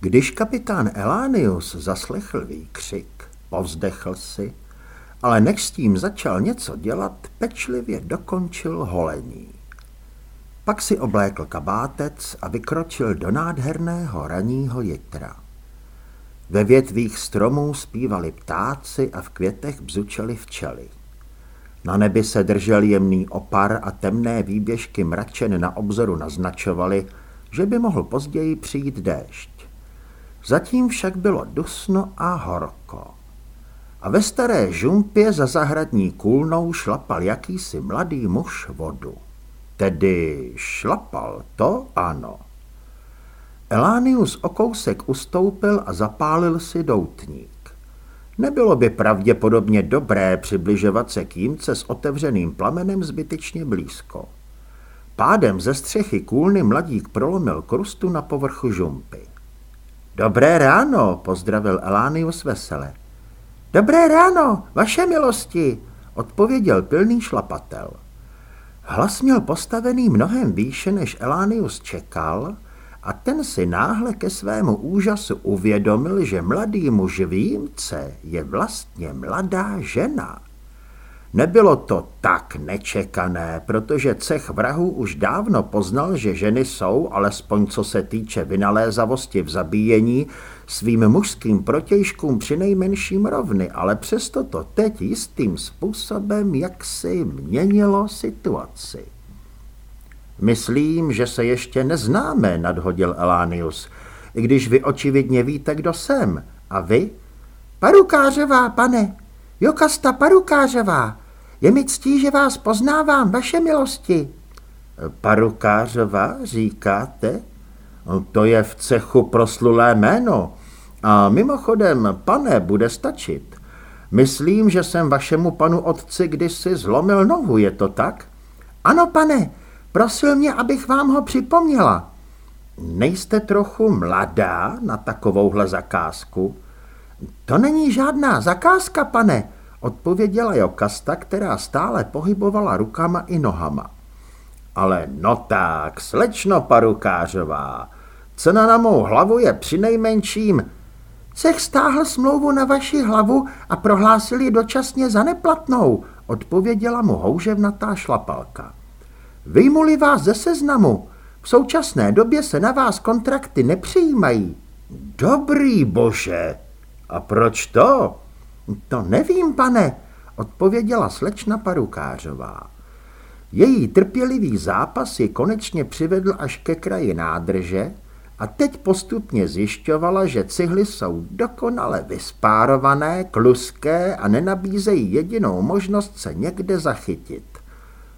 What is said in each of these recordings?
Když kapitán Elánius zaslechl výkřik, povzdechl si, ale než s tím začal něco dělat, pečlivě dokončil holení. Pak si oblékl kabátec a vykročil do nádherného raního jitra. Ve větvích stromů zpívali ptáci a v květech bzučely včely. Na nebi se držel jemný opar a temné výběžky mračen na obzoru naznačovaly, že by mohl později přijít déšť. Zatím však bylo dusno a horko. A ve staré žumpě za zahradní kůlnou šlapal jakýsi mladý muž vodu. Tedy šlapal to ano. Elánius o kousek ustoupil a zapálil si doutník. Nebylo by pravděpodobně dobré přibližovat se k jímce s otevřeným plamenem zbytečně blízko. Pádem ze střechy kůlny mladík prolomil krustu na povrchu žumpy. Dobré ráno, pozdravil Elánius vesele. Dobré ráno, vaše milosti, odpověděl pilný šlapatel. Hlas měl postavený mnohem výše, než Elánius čekal, a ten si náhle ke svému úžasu uvědomil, že mladý muž v jímce je vlastně mladá žena. Nebylo to tak nečekané, protože cech vrahů už dávno poznal, že ženy jsou, alespoň co se týče vynalézavosti v zabíjení, svým mužským protějškům přinejmenším rovny, ale přesto to teď jistým způsobem jaksi měnilo situaci. Myslím, že se ještě neznáme, nadhodil Elánius, i když vy očividně víte, kdo jsem. A vy? Parukářová, pane, Jokasta Parukářová. Je mi ctí, že vás poznávám, vaše milosti. Parukářová, říkáte? To je v cechu proslulé jméno. A mimochodem, pane, bude stačit. Myslím, že jsem vašemu panu otci kdysi zlomil nohu, je to tak? Ano, pane, prosil mě, abych vám ho připomněla. Nejste trochu mladá na takovouhle zakázku? To není žádná zakázka, pane, odpověděla Jokasta, která stále pohybovala rukama i nohama. Ale no tak, slečno parukářová, cena na mou hlavu je přinejmenším Cech stáhl smlouvu na vaši hlavu a prohlásil ji dočasně za neplatnou, odpověděla mu houževnatá šlapalka. Vyjmuli vás ze seznamu. V současné době se na vás kontrakty nepřijímají. Dobrý bože, a proč to? To nevím, pane, odpověděla slečna Parukářová. Její trpělivý zápas ji konečně přivedl až ke kraji nádrže, a teď postupně zjišťovala, že cihly jsou dokonale vyspárované, kluské a nenabízejí jedinou možnost se někde zachytit.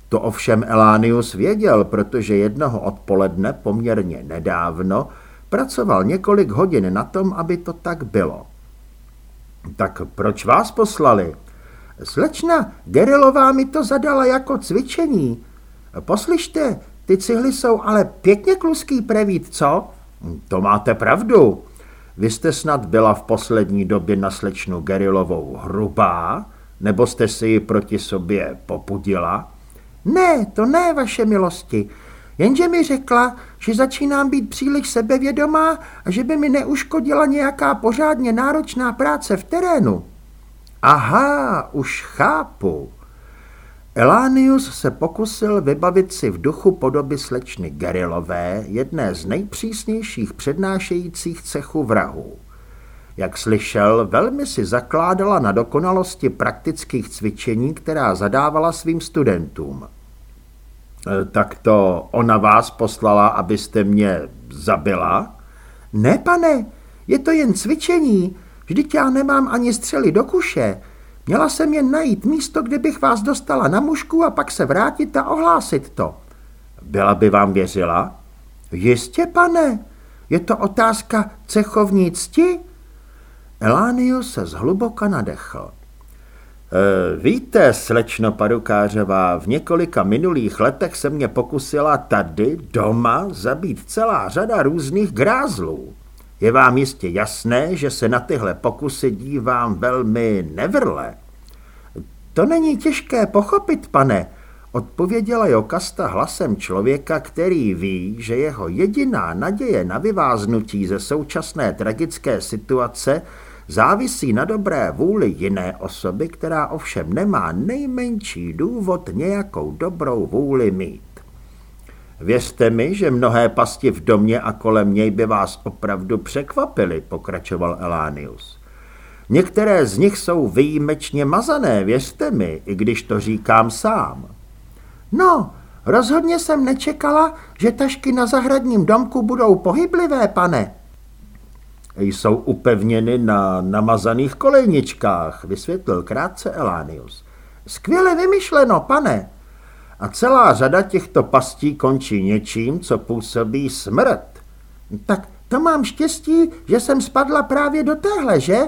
To ovšem Elánius věděl, protože jednoho odpoledne poměrně nedávno pracoval několik hodin na tom, aby to tak bylo. Tak proč vás poslali? Slečna Gerilová mi to zadala jako cvičení. Poslyšte, ty cihly jsou ale pěkně kluský prevít, co? To máte pravdu. Vy jste snad byla v poslední době na slečnu Gerilovou hrubá, nebo jste si ji proti sobě popudila? Ne, to ne, vaše milosti. Jenže mi řekla, že začínám být příliš sebevědomá a že by mi neuškodila nějaká pořádně náročná práce v terénu. Aha, už chápu. Elánius se pokusil vybavit si v duchu podoby slečny Gerilové, jedné z nejpřísnějších přednášejících cechu vrahů. Jak slyšel, velmi si zakládala na dokonalosti praktických cvičení, která zadávala svým studentům. E, tak to ona vás poslala, abyste mě zabila? Ne, pane, je to jen cvičení. Vždyť já nemám ani střely do kuše. Měla jsem jen najít místo, kde bych vás dostala na mužku a pak se vrátit a ohlásit to. Byla by vám věřila? Jistě, pane. Je to otázka cechovní cti? Elánius se zhluboka nadechl. E, víte, slečno Parukářová, v několika minulých letech se mě pokusila tady, doma, zabít celá řada různých grázlů. Je vám jistě jasné, že se na tyhle pokusy dívám velmi nevrle. To není těžké pochopit, pane. Odpověděla Jokasta hlasem člověka, který ví, že jeho jediná naděje na vyváznutí ze současné tragické situace závisí na dobré vůli jiné osoby, která ovšem nemá nejmenší důvod nějakou dobrou vůli mít. Věřte mi, že mnohé pasti v domě a kolem něj by vás opravdu překvapily, pokračoval Elánius. Některé z nich jsou výjimečně mazané, věřte mi, i když to říkám sám. No, rozhodně jsem nečekala, že tašky na zahradním domku budou pohyblivé, pane. Jsou upevněny na namazaných kolejničkách, vysvětlil krátce Elánius. Skvěle vymyšleno, pane. A celá řada těchto pastí končí něčím, co působí smrt. Tak to mám štěstí, že jsem spadla právě do téhle, že?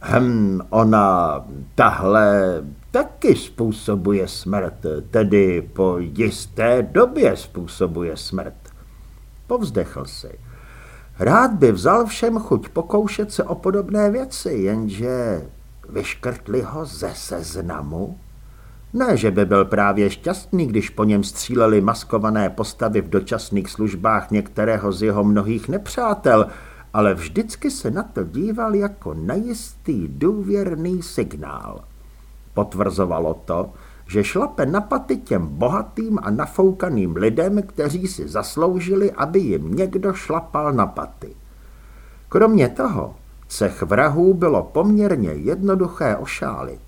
Hm, ona tahle taky způsobuje smrt, tedy po jisté době způsobuje smrt. Povzdechl si. Rád by vzal všem chuť pokoušet se o podobné věci, jenže vyškrtli ho ze seznamu. Ne, že by byl právě šťastný, když po něm stříleli maskované postavy v dočasných službách některého z jeho mnohých nepřátel, ale vždycky se na to díval jako najistý důvěrný signál. Potvrzovalo to, že šlape na paty těm bohatým a nafoukaným lidem, kteří si zasloužili, aby jim někdo šlapal na paty. Kromě toho, cech vrahů bylo poměrně jednoduché ošálit.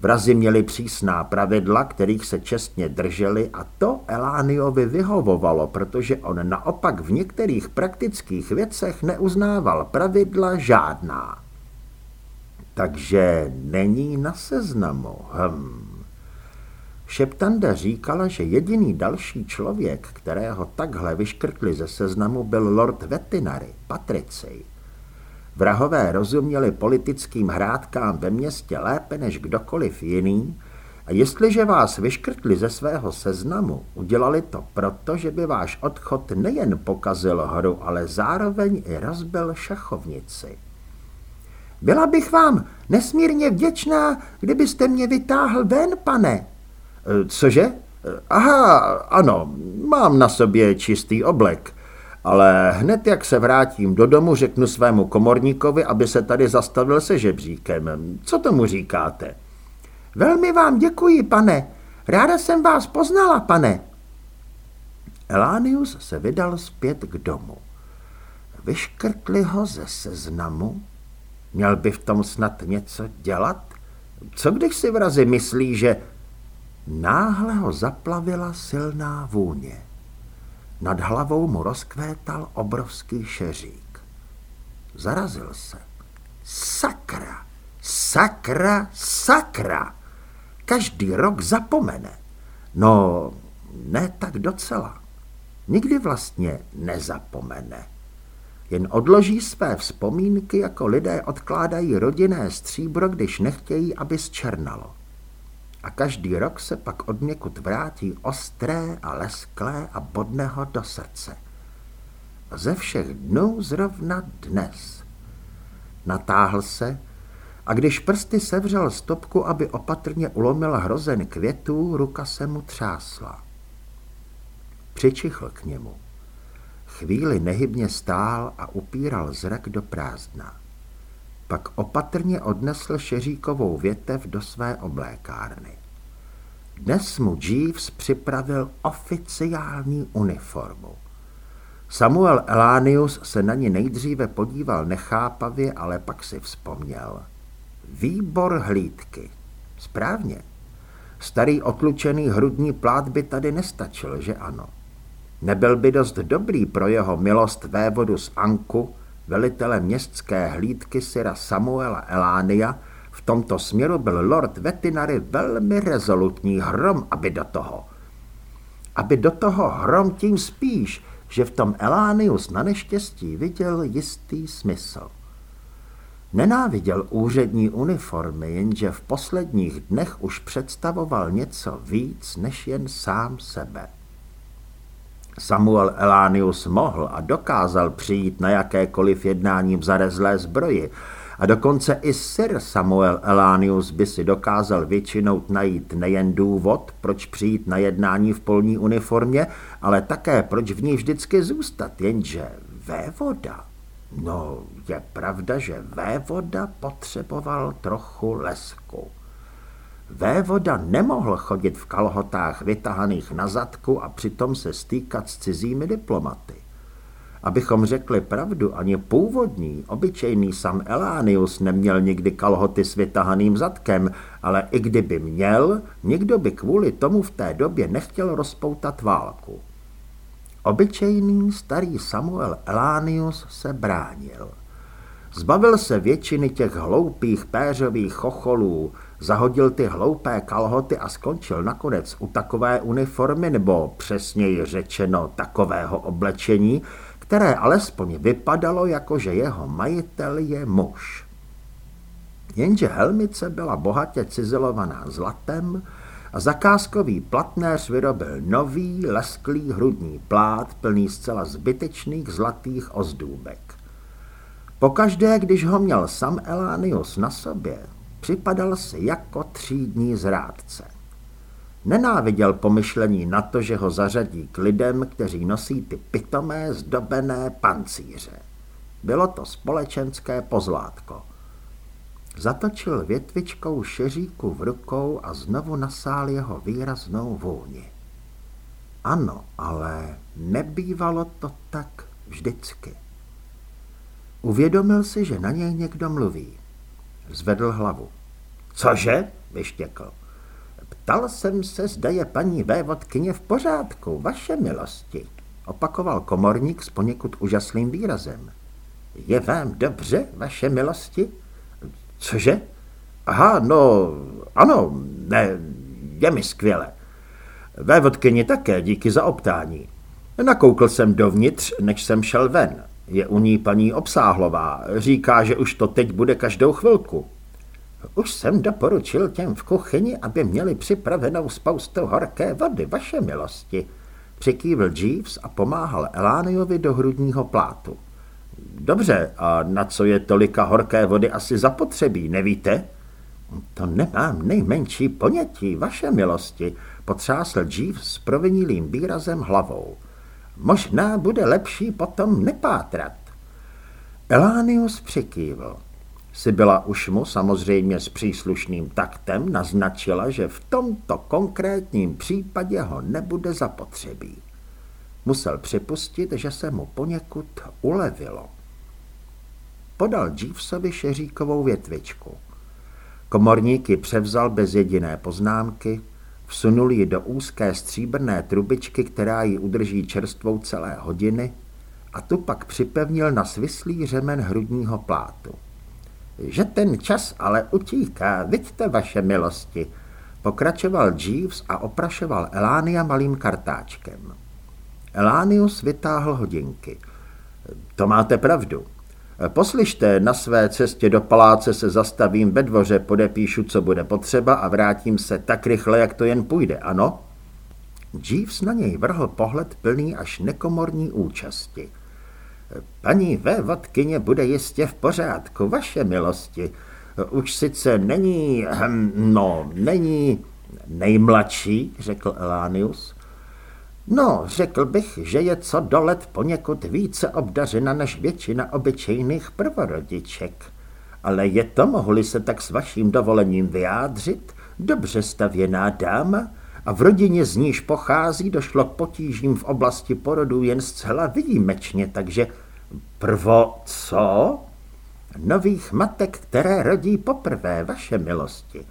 Vrazi měli přísná pravidla, kterých se čestně drželi a to Elániovi vyhovovalo, protože on naopak v některých praktických věcech neuznával pravidla žádná. Takže není na seznamu. Hm. Šeptanda říkala, že jediný další člověk, kterého takhle vyškrtli ze seznamu, byl lord Vetinary, Patricej. Vrahové rozuměli politickým hrádkám ve městě lépe než kdokoliv jiný a jestliže vás vyškrtli ze svého seznamu, udělali to proto, že by váš odchod nejen pokazil hru, ale zároveň i rozbil šachovnici. Byla bych vám nesmírně vděčná, kdybyste mě vytáhl ven, pane. E, cože? Aha, ano, mám na sobě čistý oblek ale hned jak se vrátím do domu, řeknu svému komorníkovi, aby se tady zastavil se žebříkem. Co tomu říkáte? Velmi vám děkuji, pane. Ráda jsem vás poznala, pane. Elánius se vydal zpět k domu. Vyškrtli ho ze seznamu? Měl by v tom snad něco dělat? Co když si vrazi myslí, že náhle ho zaplavila silná vůně? Nad hlavou mu rozkvétal obrovský šeřík. Zarazil se. Sakra, sakra, sakra. Každý rok zapomene. No, ne tak docela. Nikdy vlastně nezapomene. Jen odloží své vzpomínky, jako lidé odkládají rodinné stříbro, když nechtějí, aby zčernalo a každý rok se pak od někud vrátí ostré a lesklé a bodne ho do srdce. A ze všech dnů zrovna dnes. Natáhl se a když prsty sevřel stopku, aby opatrně ulomil hrozen květů, ruka se mu třásla. Přičichl k němu. Chvíli nehybně stál a upíral zrak do prázdna pak opatrně odnesl šeříkovou větev do své oblékárny. Dnes mu Jeeves připravil oficiální uniformu. Samuel Elánius se na ní nejdříve podíval nechápavě, ale pak si vzpomněl. Výbor hlídky. Správně. Starý otlučený hrudní plát by tady nestačil, že ano? Nebyl by dost dobrý pro jeho milost vévodu z Anku, velitele městské hlídky Syra Samuela Elánia, v tomto směru byl lord Vetinary velmi rezolutní hrom, aby do toho. Aby do toho hrom tím spíš, že v tom Elánius na neštěstí viděl jistý smysl. Nenáviděl úřední uniformy, jenže v posledních dnech už představoval něco víc než jen sám sebe. Samuel Elánius mohl a dokázal přijít na jakékoliv jednání v zarezlé zbroji, a dokonce i Sir Samuel Elanius by si dokázal většinou najít nejen důvod, proč přijít na jednání v polní uniformě, ale také proč v ní vždycky zůstat, jenže vévoda. No, je pravda, že vévoda potřeboval trochu lesku. Vévoda nemohl chodit v kalhotách vytahaných na zadku a přitom se stýkat s cizími diplomaty. Abychom řekli pravdu, ani původní, obyčejný Sam Elánius neměl nikdy kalhoty s vytahaným zadkem, ale i kdyby měl, nikdo by kvůli tomu v té době nechtěl rozpoutat válku. Obyčejný starý Samuel Elánius se bránil. Zbavil se většiny těch hloupých péřových chocholů, zahodil ty hloupé kalhoty a skončil nakonec u takové uniformy, nebo přesněji řečeno takového oblečení, které alespoň vypadalo jako, že jeho majitel je muž. Jenže helmice byla bohatě cizelovaná zlatem a zakázkový platnéř vyrobil nový lesklý hrudní plát plný zcela zbytečných zlatých ozdůbek. Pokaždé, když ho měl sam Elánius na sobě, připadal si jako třídní zrádce. Nenáviděl pomyšlení na to, že ho zařadí k lidem, kteří nosí ty pitomé zdobené pancíře. Bylo to společenské pozlátko. Zatočil větvičkou šeříku v rukou a znovu nasál jeho výraznou vůni. Ano, ale nebývalo to tak vždycky. Uvědomil si, že na něj někdo mluví. Zvedl hlavu. Cože? vyštěkl. Ptal jsem se, zda je paní vévodkyně v pořádku, vaše milosti, opakoval komorník s poněkud úžasným výrazem. Je vám dobře, vaše milosti? Cože? Aha, no, ano, ne, je mi skvěle. Vévodkyni také, díky za optání. Nakoukl jsem dovnitř, než jsem šel ven. Je u ní paní Obsáhlová. Říká, že už to teď bude každou chvilku. Už jsem doporučil těm v kuchyni, aby měli připravenou spoustu horké vody, vaše milosti. Přikývil Jeeves a pomáhal Elániovi do hrudního plátu. Dobře, a na co je tolika horké vody asi zapotřebí, nevíte? To nemám nejmenší ponětí, vaše milosti, potřásl Jeeves s provinilým výrazem hlavou. Možná bude lepší potom nepátrat. Elánius přikývl. Sibyla už mu samozřejmě s příslušným taktem naznačila, že v tomto konkrétním případě ho nebude zapotřebí. Musel připustit, že se mu poněkud ulevilo. Podal Jeevesovi šeříkovou větvičku. Komorníky převzal bez jediné poznámky, vsunul ji do úzké stříbrné trubičky, která ji udrží čerstvou celé hodiny, a tu pak připevnil na svislý řemen hrudního plátu. Že ten čas ale utíká, vidíte vaše milosti, pokračoval Jeeves a oprašoval Elánia malým kartáčkem. Elánius vytáhl hodinky. To máte pravdu. Poslyšte, na své cestě do paláce se zastavím ve dvoře, podepíšu, co bude potřeba a vrátím se tak rychle, jak to jen půjde, ano? Jeeves na něj vrhl pohled plný až nekomorní účasti. Paní vévodkyně bude jistě v pořádku, vaše milosti. Už sice není, hm, no, není nejmladší, řekl Elánius. No, řekl bych, že je co do let poněkud více obdařena než většina obyčejných prvorodiček. Ale je to, mohli se tak s vaším dovolením vyjádřit, dobře stavěná dáma a v rodině z níž pochází došlo k potížím v oblasti porodu jen zcela výjimečně, takže Prvo co? Nových matek, které rodí poprvé, vaše milosti.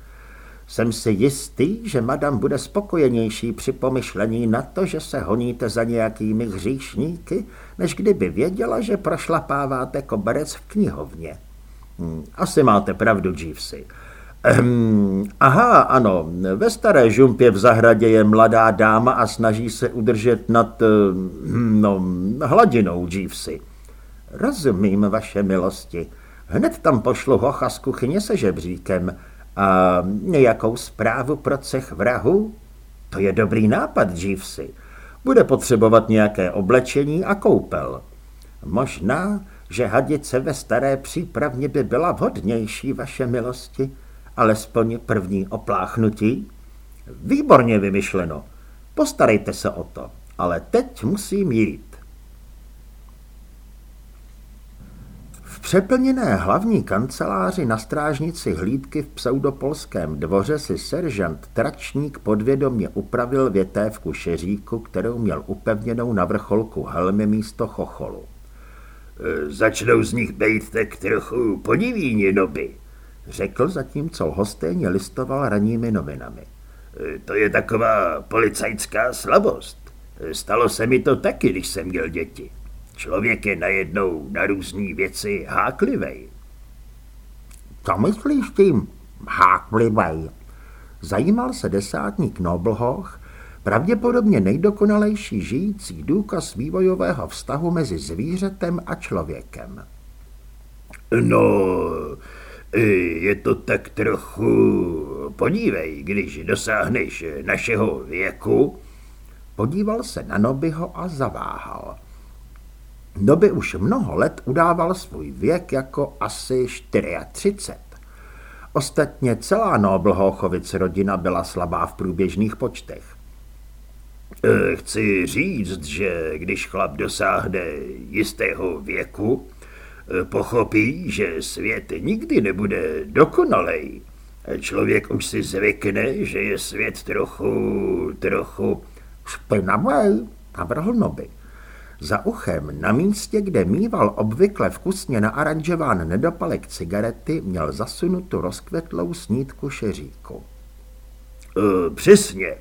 Jsem si jistý, že madam bude spokojenější při pomyšlení na to, že se honíte za nějakými hříšníky, než kdyby věděla, že prošlapáváte koberec v knihovně. Hm, asi máte pravdu, Jeevesy. Ehm, aha, ano, ve staré žumpě v zahradě je mladá dáma a snaží se udržet nad, hm, no, hladinou, Jeevesy. Rozumím, vaše milosti. Hned tam pošlu hocha z kuchyně se žebříkem. A nějakou zprávu pro cech vrahu? To je dobrý nápad, Jeevesy. Bude potřebovat nějaké oblečení a koupel. Možná, že hadice ve staré přípravně by byla vhodnější, vaše milosti, alespoň první opláchnutí? Výborně vymyšleno. Postarejte se o to, ale teď musím jít. Přeplněné hlavní kanceláři na strážnici hlídky v pseudopolském dvoře si seržant Tračník podvědomě upravil větévku šeříku, kterou měl upevněnou na vrcholku helmy místo chocholu. E, začnou z nich bejt tak trochu podivíni noby, řekl zatímco lhostejně listoval ranními novinami. E, to je taková policajská slabost. E, stalo se mi to taky, když jsem měl děti. Člověk je najednou na různé věci háklivej. Co myslíš tím háklivej? Zajímal se desátník Noblhoch, pravděpodobně nejdokonalejší žijící důkaz vývojového vztahu mezi zvířetem a člověkem. No, je to tak trochu... Podívej, když dosáhneš našeho věku... Podíval se na Nobyho a zaváhal. Noby už mnoho let udával svůj věk jako asi 34. Ostatně celá Noblhochovic rodina byla slabá v průběžných počtech. Eh, chci říct, že když chlap dosáhne jistého věku, eh, pochopí, že svět nikdy nebude dokonalej. Člověk už si zvykne, že je svět trochu, trochu... Špinavý, navrhl Noby. Za uchem, na místě, kde mýval obvykle vkusně naaranžován nedopalek cigarety, měl zasunutu rozkvetlou snídku šeříku. Uh, přesně.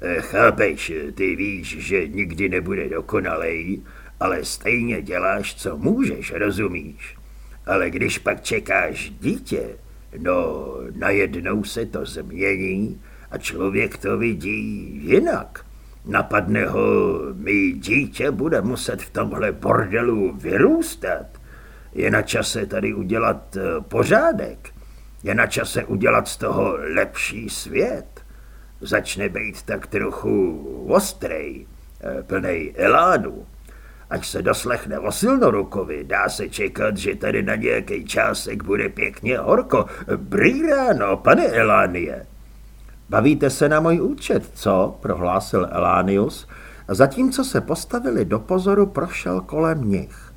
Eh, chápeš, ty víš, že nikdy nebude dokonalej, ale stejně děláš, co můžeš, rozumíš? Ale když pak čekáš dítě, no najednou se to změní a člověk to vidí jinak. Napadne ho, mý dítě bude muset v tomhle bordelu vyrůstat. Je na čase tady udělat eh, pořádek. Je na čase udělat z toho lepší svět. Začne být tak trochu ostrej, eh, plnej elánu. Až se doslechne o silnorukovi, dá se čekat, že tady na nějaký čásek bude pěkně horko. Brý ráno, pane Elánie. Bavíte se na můj účet, co? prohlásil Elánius zatímco se postavili do pozoru, prošel kolem nich.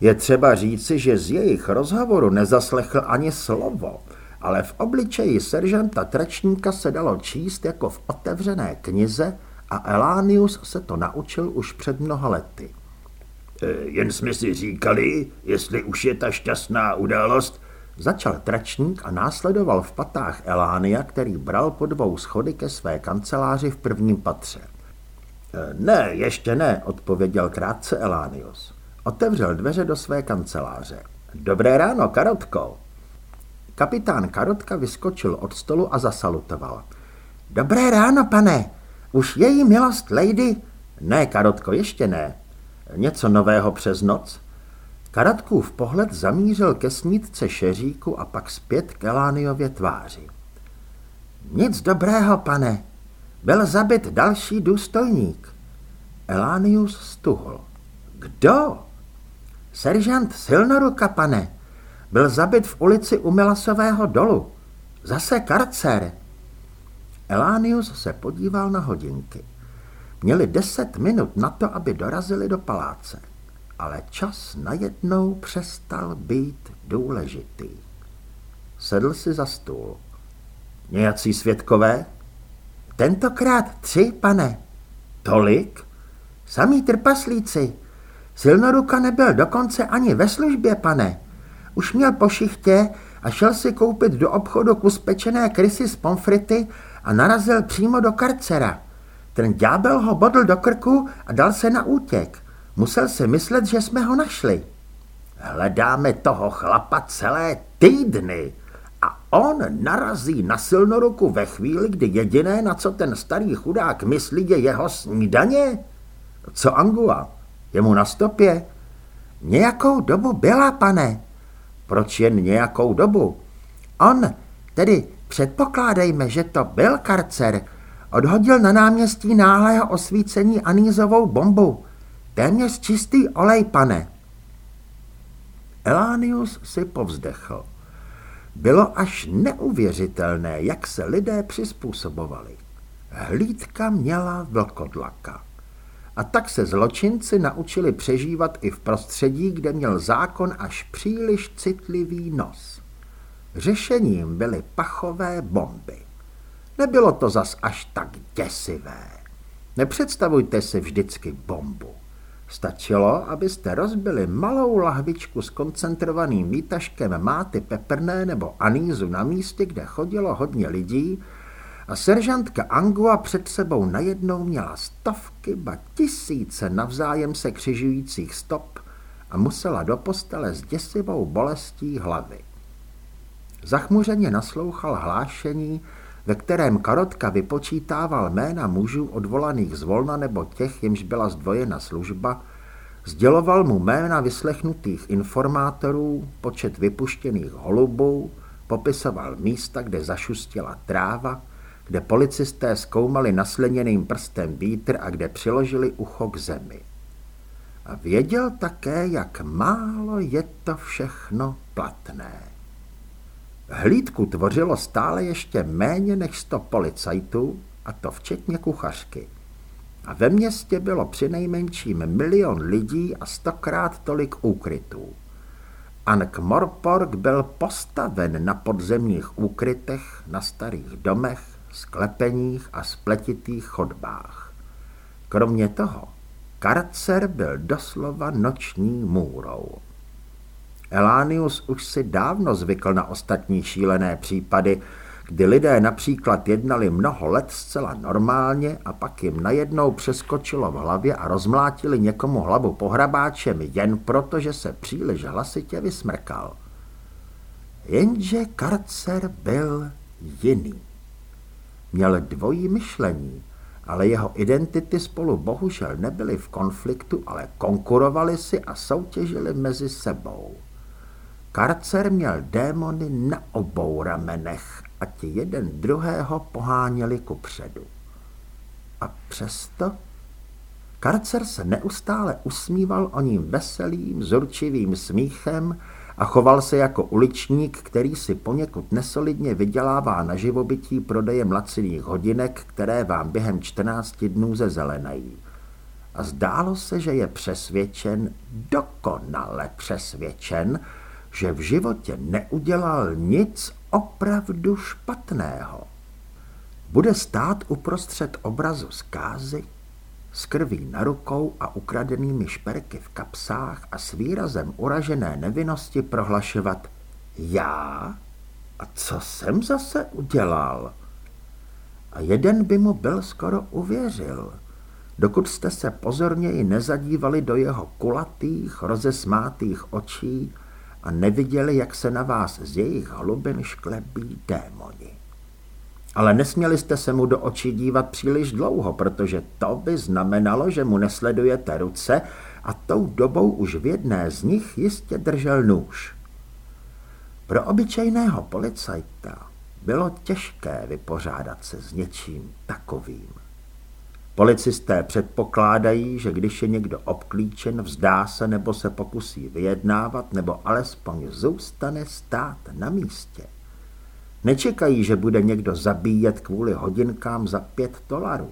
Je třeba říci, že z jejich rozhovoru nezaslechl ani slovo, ale v obličeji seržanta Tračníka se dalo číst jako v otevřené knize a Elánius se to naučil už před mnoha lety. E, jen jsme si říkali, jestli už je ta šťastná událost, Začal tračník a následoval v patách Elánia, který bral po dvou schody ke své kanceláři v prvním patře. E, ne, ještě ne, odpověděl krátce Elánius. Otevřel dveře do své kanceláře. Dobré ráno, Karotko. Kapitán Karotka vyskočil od stolu a zasalutoval. Dobré ráno, pane. Už její milost, lady? Ne, Karotko, ještě ne. Něco nového přes noc? Karatkův pohled zamířil ke snídce šeříku a pak zpět k Elániově tváři. Nic dobrého, pane. Byl zabit další důstojník. Elánius stuhl. Kdo? Seržant Silnoruka, pane. Byl zabit v ulici u Milasového dolu. Zase karcer. Elánius se podíval na hodinky. Měli deset minut na to, aby dorazili do paláce ale čas najednou přestal být důležitý. Sedl si za stůl. Nějací svědkové? Tentokrát tři, pane. Tolik? Samý trpaslíci. Silnoruka nebyl dokonce ani ve službě, pane. Už měl po šichtě a šel si koupit do obchodu kus pečené krysy z pomfrity a narazil přímo do karcera. Ten ďábel ho bodl do krku a dal se na útěk. Musel si myslet, že jsme ho našli. Hledáme toho chlapa celé týdny a on narazí na silnoruku ve chvíli, kdy jediné, na co ten starý chudák myslí, je jeho snídaně? Co Angua? Je mu na stopě? Nějakou dobu byla, pane. Proč jen nějakou dobu? On, tedy předpokládejme, že to byl karcer, odhodil na náměstí náhlého osvícení anízovou bombu. Téměř čistý olej, pane. Elánius si povzdechl. Bylo až neuvěřitelné, jak se lidé přizpůsobovali. Hlídka měla vlkodlaka. A tak se zločinci naučili přežívat i v prostředí, kde měl zákon až příliš citlivý nos. Řešením byly pachové bomby. Nebylo to zas až tak děsivé. Nepředstavujte si vždycky bombu. Stačilo, abyste rozbili malou lahvičku s koncentrovaným výtažkem máty peprné nebo anízu na místě, kde chodilo hodně lidí a seržantka Angua před sebou najednou měla stovky, ba tisíce navzájem se křižujících stop a musela do postele s děsivou bolestí hlavy. Zachmuřeně naslouchal hlášení, ve kterém Karotka vypočítával jména mužů odvolaných z volna nebo těch, jimž byla zdvojena služba, sděloval mu jména vyslechnutých informátorů, počet vypuštěných holubů, popisoval místa, kde zašustila tráva, kde policisté zkoumali nasleněným prstem vítr a kde přiložili ucho k zemi. A věděl také, jak málo je to všechno platné. Hlídku tvořilo stále ještě méně než sto policajtů, a to včetně kuchařky. A ve městě bylo přinejmenším milion lidí a stokrát tolik úkrytů. Ankh Morpork byl postaven na podzemních úkrytech, na starých domech, sklepeních a spletitých chodbách. Kromě toho, karcer byl doslova noční můrou. Elánius už si dávno zvykl na ostatní šílené případy, kdy lidé například jednali mnoho let zcela normálně a pak jim najednou přeskočilo v hlavě a rozmlátili někomu hlavu pohrabáčem jen proto, že se příliš hlasitě vysmrkal. Jenže karcer byl jiný. Měl dvojí myšlení, ale jeho identity spolu bohužel nebyly v konfliktu, ale konkurovali si a soutěžili mezi sebou. Karcer měl démony na obou ramenech a ti jeden druhého poháněli ku předu. A přesto Karcer se neustále usmíval o ním veselým, zurčivým smíchem a choval se jako uličník, který si poněkud nesolidně vydělává na živobytí prodejem laciných hodinek, které vám během 14 dnů zezelenají. A zdálo se, že je přesvědčen, dokonale přesvědčen, že v životě neudělal nic opravdu špatného. Bude stát uprostřed obrazu zkázy, s krví na rukou a ukradenými šperky v kapsách a s výrazem uražené nevinnosti prohlašovat Já? A co jsem zase udělal? A jeden by mu byl skoro uvěřil, dokud jste se pozorněji nezadívali do jeho kulatých, rozesmátých očí a neviděli, jak se na vás z jejich hlubin šklebí démoni. Ale nesměli jste se mu do očí dívat příliš dlouho, protože to by znamenalo, že mu nesledujete ruce a tou dobou už v jedné z nich jistě držel nůž. Pro obyčejného policajta bylo těžké vypořádat se s něčím takovým. Policisté předpokládají, že když je někdo obklíčen, vzdá se nebo se pokusí vyjednávat, nebo alespoň zůstane stát na místě. Nečekají, že bude někdo zabíjet kvůli hodinkám za pět dolarů.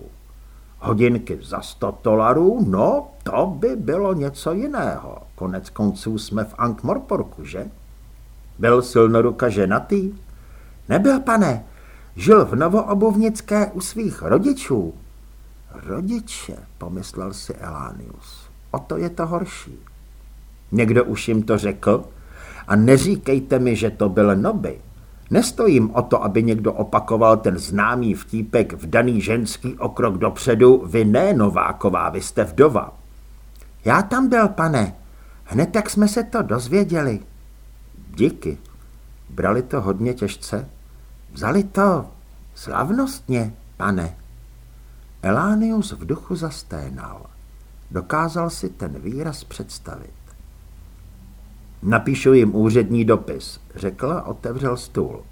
Hodinky za sto dolarů? No, to by bylo něco jiného. Konec konců jsme v Ankh-Morporku, že? Byl silnoruka ženatý? Nebyl, pane. Žil v novoobuvnické u svých rodičů. Rodiče, pomyslel si Elánius. O to je to horší. Někdo už jim to řekl? A neříkejte mi, že to byl Noby. Nestojím o to, aby někdo opakoval ten známý vtípek v daný ženský okrok dopředu. Vy ne, Nováková, vy jste vdova. Já tam byl, pane. Hned tak jsme se to dozvěděli. Díky. Brali to hodně těžce? Vzali to slavnostně, pane. Elánius v duchu zasténal. Dokázal si ten výraz představit. Napíšu jim úřední dopis, řekl a otevřel stůl.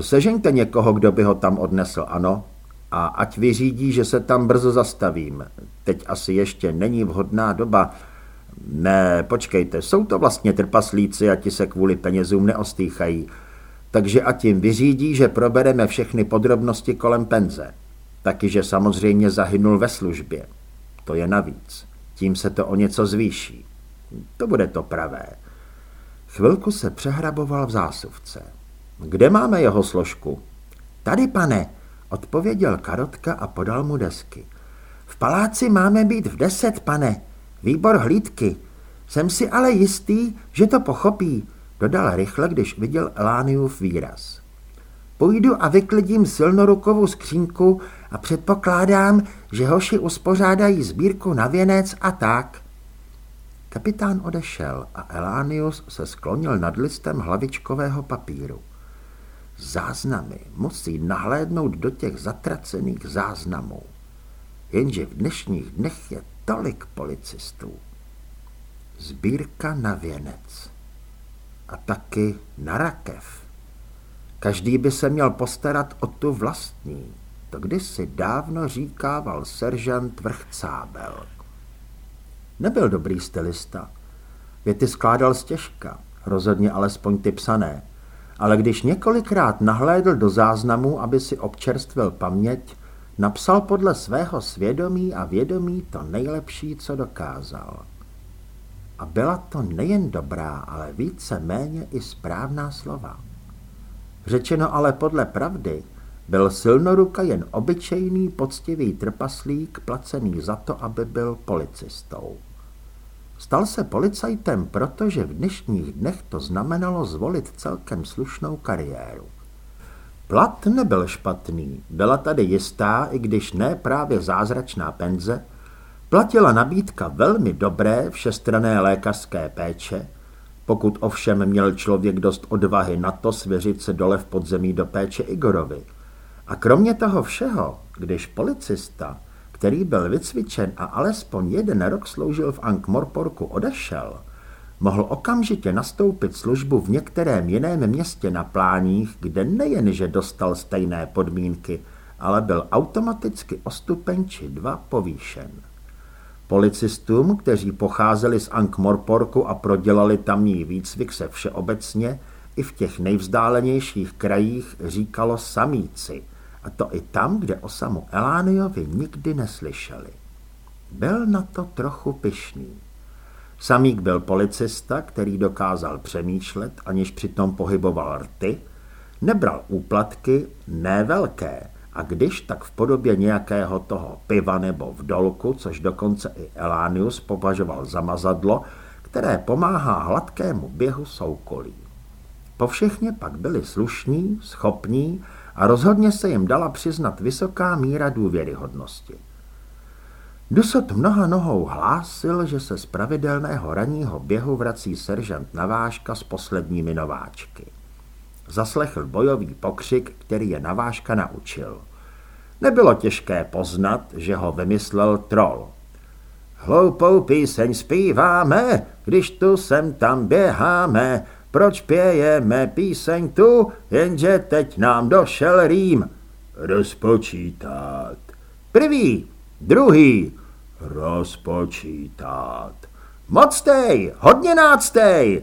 Sežeňte někoho, kdo by ho tam odnesl, ano, a ať vyřídí, že se tam brzo zastavím. Teď asi ještě není vhodná doba. Ne, počkejte, jsou to vlastně trpaslíci a ti se kvůli penězům neostýchají. Takže a tím vyřídí, že probereme všechny podrobnosti kolem penze. Taky, že samozřejmě zahynul ve službě. To je navíc. Tím se to o něco zvýší. To bude to pravé. Chvilku se přehraboval v zásuvce. Kde máme jeho složku? Tady, pane, odpověděl Karotka a podal mu desky. V paláci máme být v deset, pane. Výbor hlídky. Jsem si ale jistý, že to pochopí, dodal rychle, když viděl Elániův výraz. Půjdu a vyklidím silnorukovou skřínku a předpokládám, že hoši uspořádají sbírku na věnec a tak. Kapitán odešel a Elánius se sklonil nad listem hlavičkového papíru. Záznamy musí nahlédnout do těch zatracených záznamů. Jenže v dnešních dnech je tolik policistů. Sbírka na věnec. A taky na rakev. Každý by se měl postarat o tu vlastní. To kdysi dávno říkával seržant Vrchcábel. Nebyl dobrý stylista. Věty skládal stěžka, rozhodně alespoň ty psané. Ale když několikrát nahlédl do záznamu, aby si občerstvil paměť, napsal podle svého svědomí a vědomí to nejlepší, co dokázal. A byla to nejen dobrá, ale více méně i správná slova. Řečeno ale podle pravdy, byl silnoruka jen obyčejný poctivý trpaslík, placený za to, aby byl policistou. Stal se policajtem, protože v dnešních dnech to znamenalo zvolit celkem slušnou kariéru. Plat nebyl špatný, byla tady jistá, i když ne právě zázračná penze, platila nabídka velmi dobré všestrané lékařské péče, pokud ovšem měl člověk dost odvahy na to svěřit se dole v podzemí do péče Igorovi. A kromě toho všeho, když policista, který byl vycvičen a alespoň jeden rok sloužil v Ankh-Morporku, odešel, mohl okamžitě nastoupit službu v některém jiném městě na pláních, kde nejenže dostal stejné podmínky, ale byl automaticky o stupeň či dva povýšen. Policistům, kteří pocházeli z Ankh-Morporku a prodělali tamní výcvik se všeobecně, i v těch nejvzdálenějších krajích říkalo samíci, a to i tam, kde o samu Elániovi nikdy neslyšeli. Byl na to trochu pyšný. Samík byl policista, který dokázal přemýšlet, aniž přitom pohyboval rty, nebral úplatky, ne velké, a když tak v podobě nějakého toho piva nebo v dolku, což dokonce i Elánius považoval za mazadlo, které pomáhá hladkému běhu soukolí. Po všechně pak byli slušní, schopní a rozhodně se jim dala přiznat vysoká míra důvěryhodnosti. Dusot mnoha nohou hlásil, že se z pravidelného ranního běhu vrací seržant Naváška s posledními nováčky. Zaslechl bojový pokřik, který je Naváška naučil. Nebylo těžké poznat, že ho vymyslel troll. Hloupou píseň zpíváme, když tu sem tam běháme, proč pějeme píseň tu, jenže teď nám došel rým. Rozpočítat. Prvý, druhý, Rozpočítat. Moctej, hodně náctej.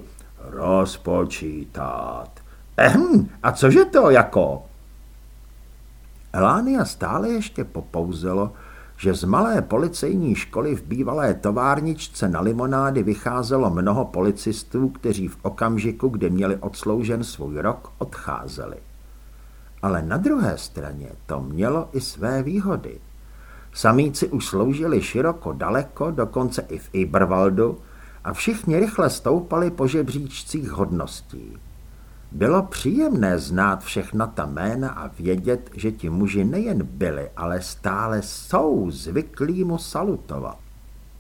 Rozpočítat. Ehm, a cože to jako? Elánia stále ještě popouzelo, že z malé policejní školy v bývalé továrničce na limonády vycházelo mnoho policistů, kteří v okamžiku, kdy měli odsloužen svůj rok, odcházeli. Ale na druhé straně to mělo i své výhody. Samíci už sloužili široko daleko, dokonce i v Iberwaldu, a všichni rychle stoupali po žebříčcích hodností. Bylo příjemné znát všechna ta jména a vědět, že ti muži nejen byli, ale stále jsou zvyklí mu salutovat.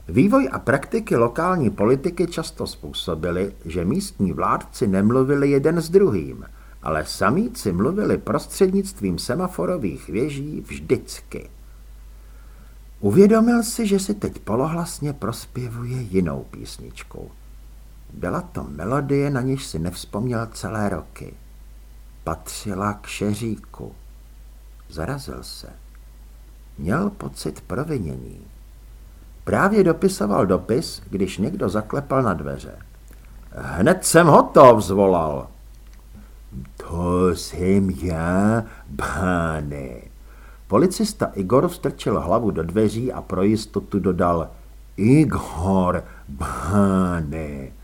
Vývoj a praktiky lokální politiky často způsobily, že místní vládci nemluvili jeden s druhým, ale samíci mluvili prostřednictvím semaforových věží vždycky. Uvědomil si, že si teď polohlasně prospěvuje jinou písničku. Byla to melodie, na níž si nevzpomněl celé roky. Patřila k šeříku. Zarazil se. Měl pocit provinění. Právě dopisoval dopis, když někdo zaklepal na dveře. Hned jsem hotov, zvolal. To jsem já, pane. Policista Igor vstrčil hlavu do dveří a pro jistotu dodal Igor, pane.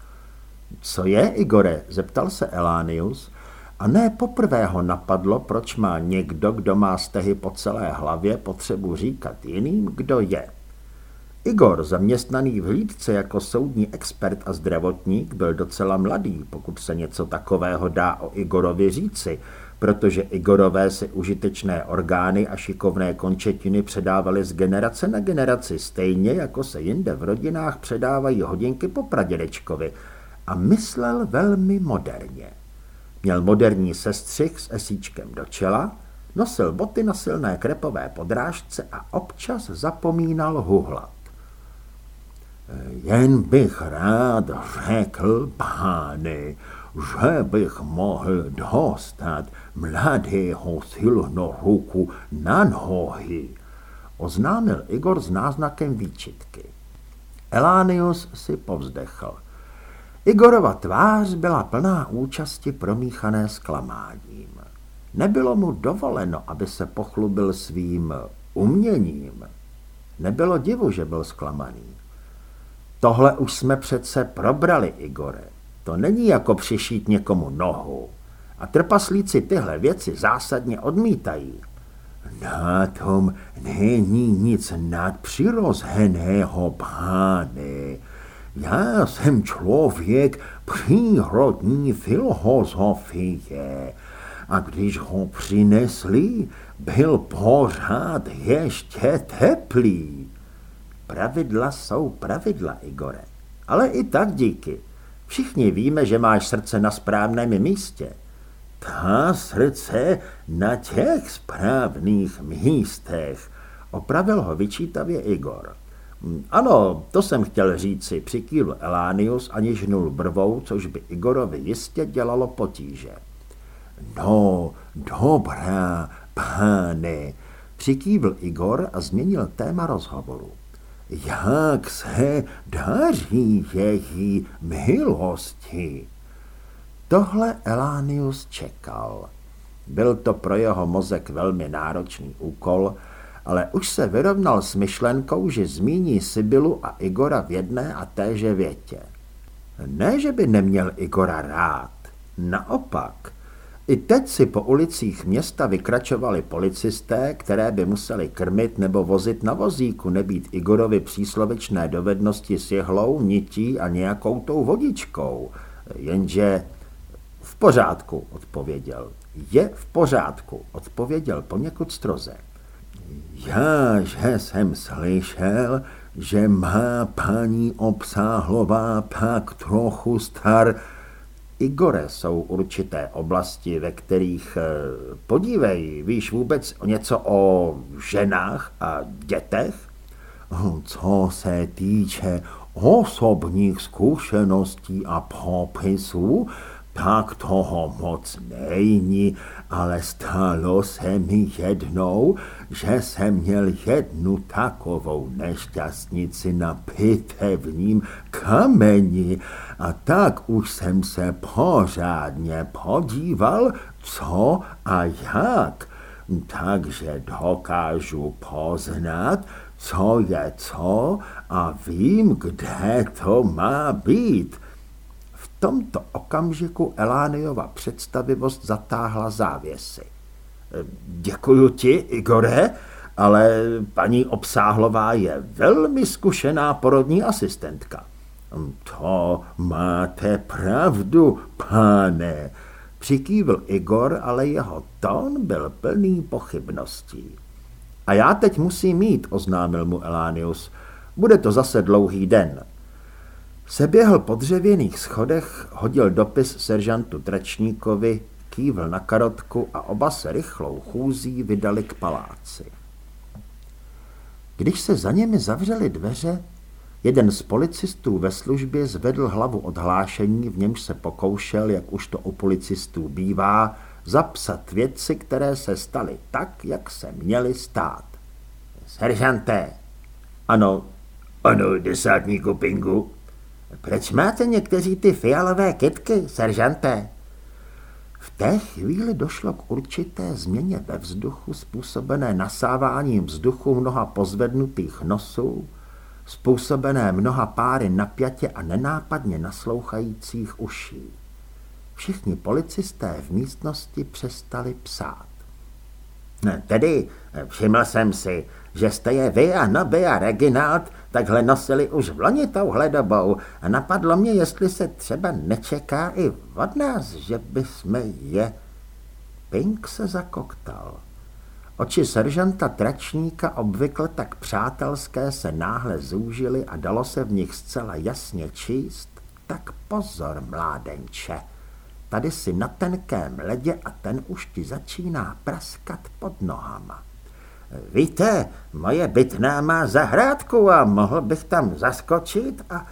Co je, Igore? zeptal se Elánius. A ne poprvé ho napadlo, proč má někdo, kdo má stehy po celé hlavě, potřebu říkat jiným, kdo je. Igor, zaměstnaný v hlídce jako soudní expert a zdravotník, byl docela mladý, pokud se něco takového dá o Igorovi říci, protože Igorové si užitečné orgány a šikovné končetiny předávali z generace na generaci, stejně jako se jinde v rodinách předávají hodinky po pradědečkovi a myslel velmi moderně. Měl moderní sestřih s esíčkem do čela, nosil boty na silné krepové podrážce a občas zapomínal huhlat. Jen bych rád řekl, pány, že bych mohl dostat mladého silnou ruku na nohy, oznámil Igor s náznakem výčitky. Elánius si povzdechl. Igorova tvář byla plná účasti promíchané zklamáním. Nebylo mu dovoleno, aby se pochlubil svým uměním. Nebylo divu, že byl zklamaný. Tohle už jsme přece probrali, Igore. To není jako přišít někomu nohu. A trpaslíci tyhle věci zásadně odmítají. Na tom není nic nadpřirozeného, pány. Já jsem člověk přírodní filozofie a když ho přinesli, byl pořád ještě teplý. Pravidla jsou pravidla, Igore. Ale i tak díky. Všichni víme, že máš srdce na správném místě. Ta srdce na těch správných místech, opravil ho vyčítavě Igor. Ano, to jsem chtěl říci, přikývl Elánius a nižnul brvou, což by Igorovi jistě dělalo potíže. No, dobrá, pane, přikývl Igor a změnil téma rozhovoru. Jak se daří její milosti? Tohle Elánius čekal. Byl to pro jeho mozek velmi náročný úkol, ale už se vyrovnal s myšlenkou, že zmíní Sibylu a Igora v jedné a téže větě. Ne, že by neměl Igora rád. Naopak, i teď si po ulicích města vykračovali policisté, které by museli krmit nebo vozit na vozíku, nebýt Igorovi příslovečné dovednosti s jehlou, nití a nějakou tou vodičkou. Jenže v pořádku, odpověděl. Je v pořádku, odpověděl poněkud stroze. Já, že jsem slyšel, že má paní obsáhlová tak trochu star, Igore, jsou určité oblasti, ve kterých, eh, podívej, víš vůbec něco o ženách a dětech? Co se týče osobních zkušeností a popisů, tak toho moc není, ale stalo se mi jednou, že jsem měl jednu takovou nešťastnici na pitevním kameni a tak už jsem se pořádně podíval, co a jak. Takže dokážu poznat, co je co a vím, kde to má být tomto okamžiku Elániova představivost zatáhla závěsy. Děkuju ti, Igore, ale paní Obsáhlová je velmi zkušená porodní asistentka. To máte pravdu, pane, přikývl Igor, ale jeho tón byl plný pochybností. A já teď musím mít, oznámil mu Elánius. Bude to zase dlouhý den. Seběhl po dřevěných schodech, hodil dopis seržantu Tračníkovi, kývl na karotku a oba se rychlou chůzí vydali k paláci. Když se za nimi zavřely dveře, jeden z policistů ve službě zvedl hlavu odhlášení, v němž se pokoušel, jak už to u policistů bývá, zapsat věci, které se staly tak, jak se měly stát. Seržante! Ano, Ano, desátníku Pingu. Proč máte někteří ty fialové kytky, seržante? V té chvíli došlo k určité změně ve vzduchu způsobené nasáváním vzduchu mnoha pozvednutých nosů, způsobené mnoha páry napjatě a nenápadně naslouchajících uší. Všichni policisté v místnosti přestali psát. Tedy všiml jsem si, že jste je vy a Noby a Reginald takhle nosili už v loni touhle dobou a napadlo mě, jestli se třeba nečeká i od nás, že bychom je... Pink se zakoktal. Oči seržanta Tračníka obvykle tak přátelské se náhle zúžily a dalo se v nich zcela jasně číst. Tak pozor, mládenče, tady si na tenkém ledě a ten už ti začíná praskat pod nohama. Víte, moje bytná má zahrádku a mohl bych tam zaskočit a...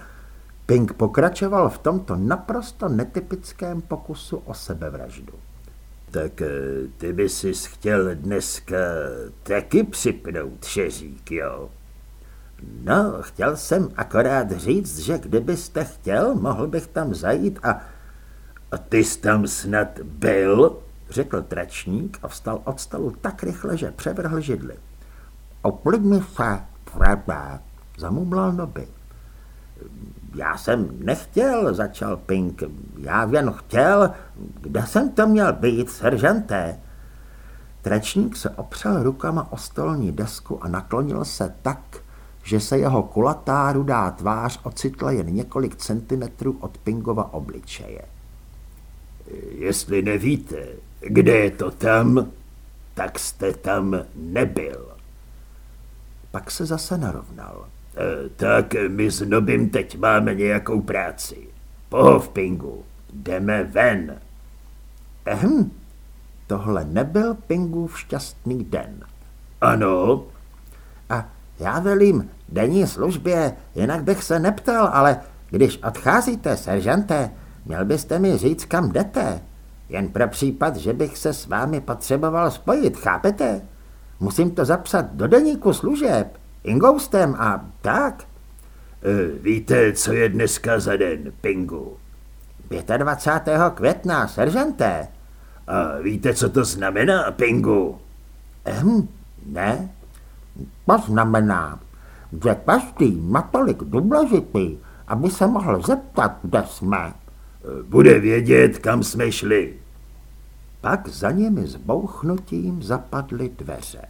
Pink pokračoval v tomto naprosto netypickém pokusu o sebevraždu. Tak eh, ty by si chtěl dneska taky připnout šeřík, jo? No, chtěl jsem akorát říct, že kdybyste chtěl, mohl bych tam zajít a... A ty jsi tam snad byl? Řekl tračník a vstal od stolu tak rychle, že převrhl židli. Oplidni se, pravda, zamumlal Noby. Já jsem nechtěl, začal Pink. Já jen chtěl, kde jsem to měl být, seržanté? Tračník se opřel rukama o stolní desku a naklonil se tak, že se jeho kulatá rudá tvář ocitla jen několik centimetrů od Pingova obličeje. Jestli nevíte, kde je to tam, tak jste tam nebyl. Pak se zase narovnal. E, tak my s Nobim teď máme nějakou práci. Pohov, Pingu, jdeme ven. Ehm, tohle nebyl Pingův šťastný den. Ano. A já velím denní službě, jinak bych se neptal, ale když odcházíte, seržante, měl byste mi říct, kam jdete. Jen pro případ, že bych se s vámi potřeboval spojit, chápete? Musím to zapsat do deníku služeb, ingoustem a tak. E, víte, co je dneska za den, Pingu? 25. května, seržante. A víte, co to znamená, Pingu? Ehm, ne. To znamená, že každý natolik důležitý, aby se mohl zeptat, kde jsme. Bude vědět, kam jsme šli. Pak za nimi s bouchnutím zapadly dveře.